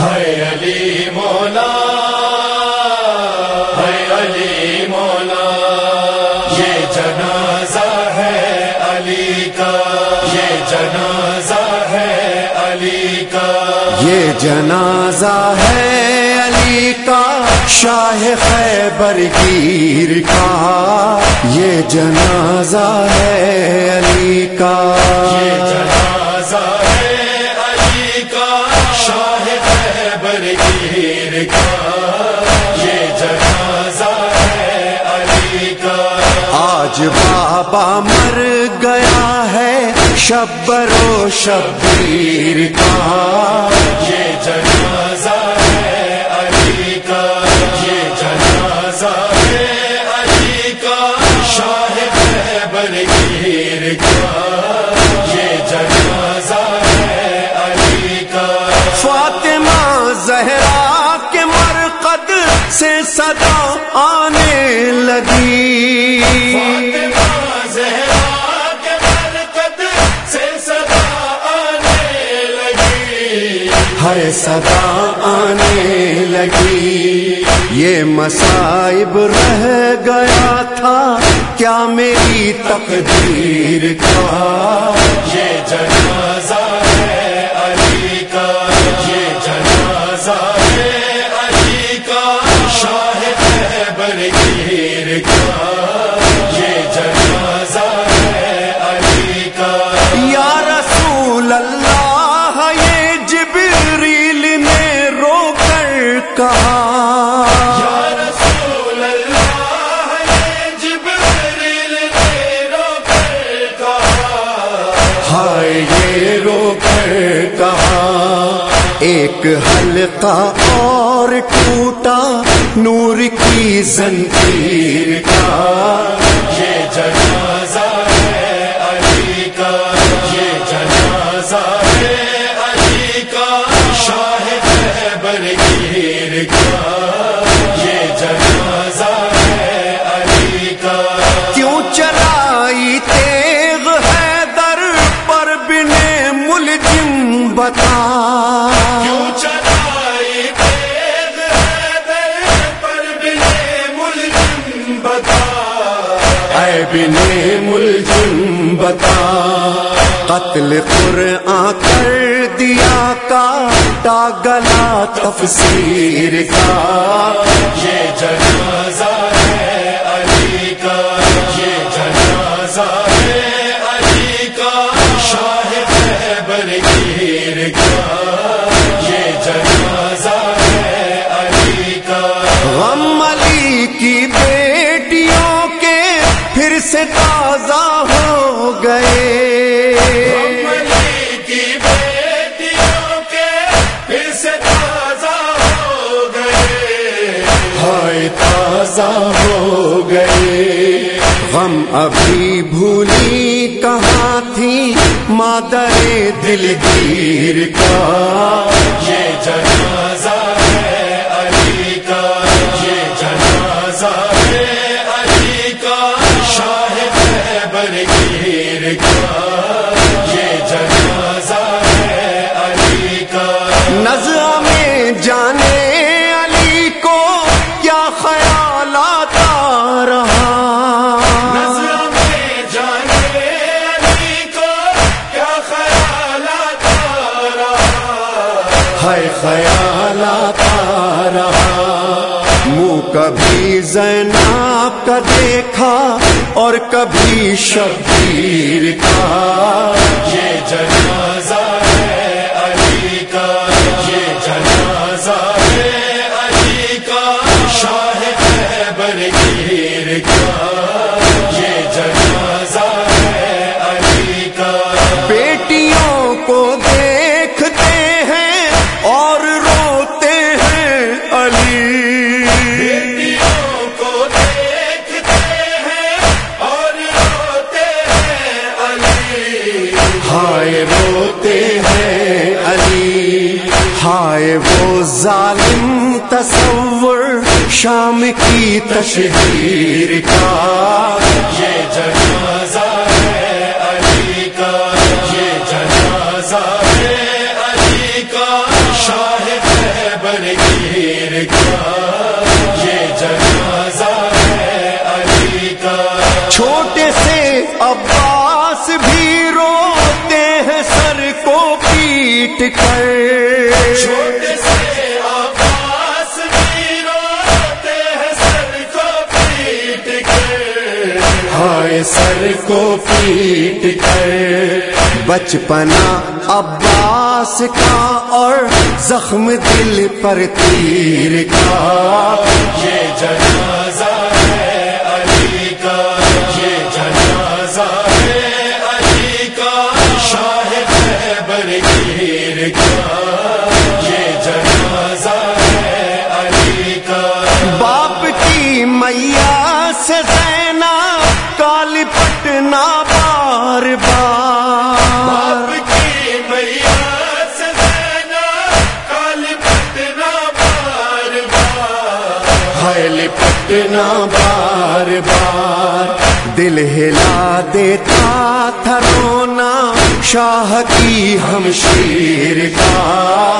ہے علی مولا ہے علی مولا۔ یہ جنازہ ہے علی کا، یہ جنازہ ہے علی کا۔ یہ جنازہ ہے علی کا، شاہ خیبر گیر کا۔ یہ جنازہ ہے علی کا۔ بابا مر گیا ہے شبر و شبیر کا۔ یہ جنازہ ہے علی کا۔ یہ جنازہ ہے علی کا۔ شاہ خیبر گیر کا۔ یہ جنازہ ہے علی کا۔ فاطمہ زہرا کے مرقد سے صدا آنے لگی۔ ہر صدا آنے لگی۔ یہ مصائب رہ گیا تھا، کیا میری تقدیر کا؟ یہ جنازہ ہے علی کا۔ یہ جنازہ ہے علی کا۔ شاہ خیبر گیر کا۔ یہ جنازہ ہے علی کا۔ یا رسول اللہ، یہ جبریل کہا یا رسول اللہ یہ جبریل نے رو کر کہا ہائے یہ رو کر کہا ایک حلقہ اور ٹوٹا نور کی زنجیر کا۔ بتا۔ اے بنے ملجم بتا۔ قتل قرآن کر دیا کاٹا گلا تفسیر کا۔ غم ابھی بھولی کہاں تھی؟ مادر دلگیر کا۔ یہ جنازہ ہے علی کا۔ یہ جنازہ ہے علی کا۔ شاہ خیبر گیر کا۔ زینب کا دیکھا اور کبھی شبیر کا۔ یہ جنازہ ہے۔ ہائے وہ ظالم تصور شام کی تشہیر کا یہ جگہ کر سے روتے ہیں سر کو پیٹ کر ہائے سر کو پیٹ کر بچپنا عباس کا اور زخم دل پر تیر کا۔ یہ جنازہ سے زینا کالی پٹنا بار بار۔ پٹنا بار بار۔ حیل پٹنا بار بار۔ دل ہلا دیتا تھا رونا شاہ کی ہمشیر کا۔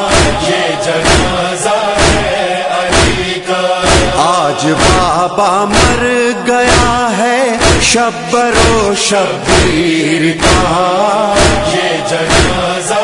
شبر و شبیر کا۔ یہ جنازہ